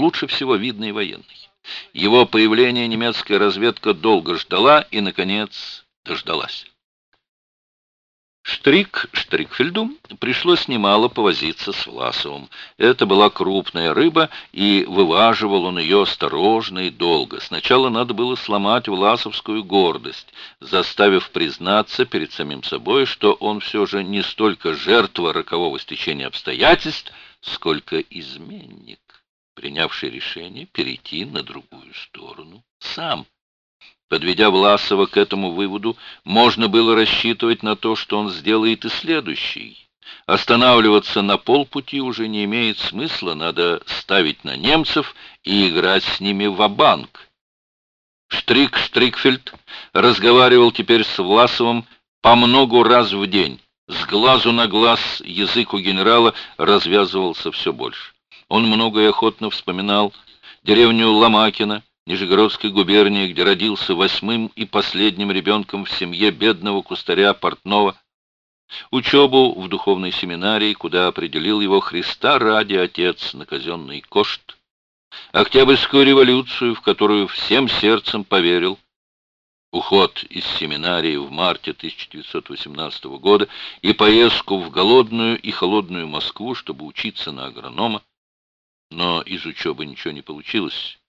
лучше всего видный военный. Его появление немецкая разведка долго ждала и, наконец, дождалась. Штрик Штрикфельду пришлось немало повозиться с Власовым. Это была крупная рыба, и вываживал он ее осторожно и долго. Сначала надо было сломать власовскую гордость, заставив признаться перед самим собой, что он все же не столько жертва рокового стечения обстоятельств, сколько изменник, принявший решение перейти на другую сторону сам. Подведя Власова к этому выводу, можно было рассчитывать на то, что он сделает и следующий. Останавливаться на полпути уже не имеет смысла, надо ставить на немцев и играть с ними в банк Штрик Штрикфельд разговаривал теперь с Власовым по многу раз в день. С глазу на глаз язык у генерала развязывался все больше. Он много и охотно вспоминал. Деревню Ломакина, Нижегородской губернии, где родился восьмым и последним ребенком в семье бедного кустаря Портнова, учебу в духовной семинарии, куда определил его Христа ради отец на казенный кошт, Октябрьскую революцию, в которую всем сердцем поверил, уход из семинарии в марте 1918 года и поездку в голодную и холодную Москву, чтобы учиться на агронома. Но из учебы ничего не получилось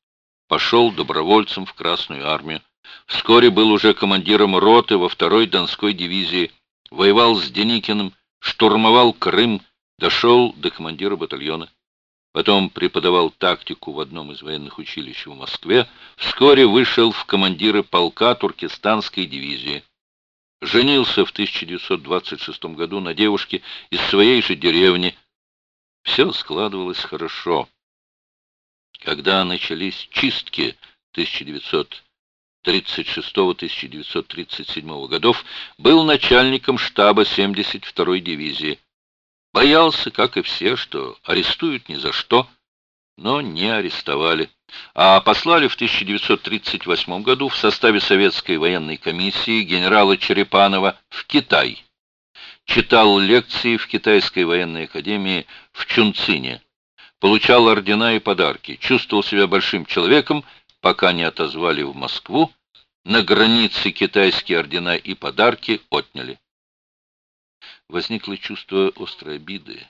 пошел добровольцем в Красную армию. Вскоре был уже командиром роты во второй Донской дивизии, воевал с Деникиным, штурмовал Крым, дошел до командира батальона. Потом преподавал тактику в одном из военных училищ в Москве, вскоре вышел в командиры полка Туркестанской дивизии. Женился в 1926 году на девушке из своей же деревни. Все складывалось хорошо. Когда начались чистки 1936-1937 годов, был начальником штаба 72-й дивизии. Боялся, как и все, что арестуют ни за что, но не арестовали, а послали в 1938 году в составе Советской военной комиссии генерала Черепанова в Китай. Читал лекции в Китайской военной академии в Чунцине получал ордена и подарки, чувствовал себя большим человеком, пока не отозвали в Москву, на границе китайские ордена и подарки отняли. Возникло чувство острой обиды.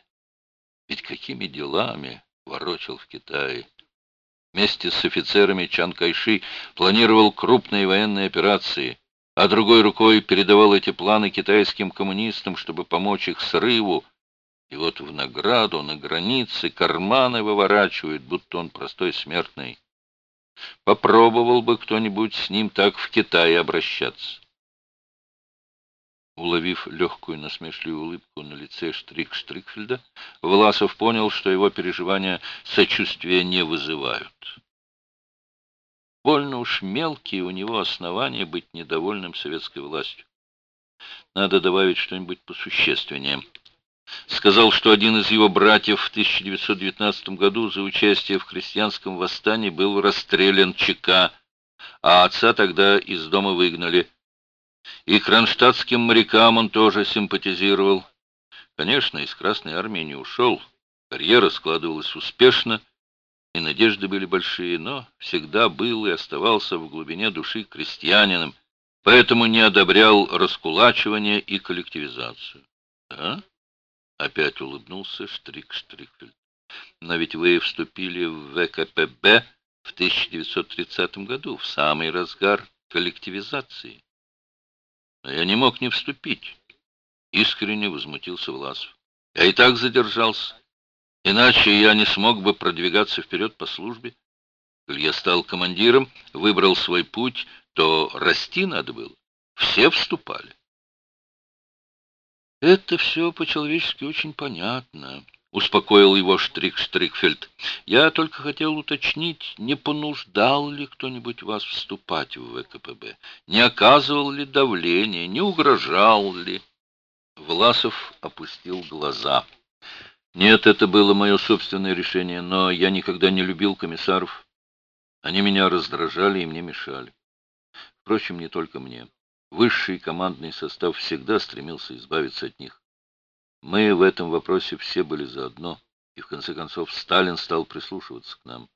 Ведь какими делами ворочал в Китае? Вместе с офицерами Чан Кайши планировал крупные военные операции, а другой рукой передавал эти планы китайским коммунистам, чтобы помочь их срыву, и вот в награду на границе карманы выворачивает, будто он простой смертный. Попробовал бы кто-нибудь с ним так в Китае обращаться. Уловив легкую насмешливую улыбку на лице Штрик Штрикфельда, Власов понял, что его переживания сочувствия не вызывают. Больно уж мелкие у него основания быть недовольным советской властью. Надо добавить что-нибудь посущественнее сказал, что один из его братьев в 1919 году за участие в крестьянском восстании был расстрелян ЧК, а отца тогда из дома выгнали. И кронштадтским морякам он тоже симпатизировал. Конечно, из Красной Армии не ушел, карьера складывалась успешно, и надежды были большие, но всегда был и оставался в глубине души крестьянином, поэтому не одобрял раскулачивание и коллективизацию. Да? Опять улыбнулся Штрик Штрикфельд. Но ведь вы вступили в ВКПБ в 1930 году, в самый разгар коллективизации. Я не мог не вступить. Искренне возмутился Власов. Я и так задержался. Иначе я не смог бы продвигаться вперед по службе. Коль я стал командиром, выбрал свой путь, то расти надо было. Все вступали. «Это все по-человечески очень понятно», — успокоил его Штрик Штрикфельд. «Я только хотел уточнить, не понуждал ли кто-нибудь вас вступать в ВКПБ, не оказывал ли давления, не угрожал ли?» Власов опустил глаза. «Нет, это было мое собственное решение, но я никогда не любил комиссаров. Они меня раздражали и мне мешали. Впрочем, не только мне. Высший командный состав всегда стремился избавиться от них. Мы в этом вопросе все были заодно, и в конце концов Сталин стал прислушиваться к нам.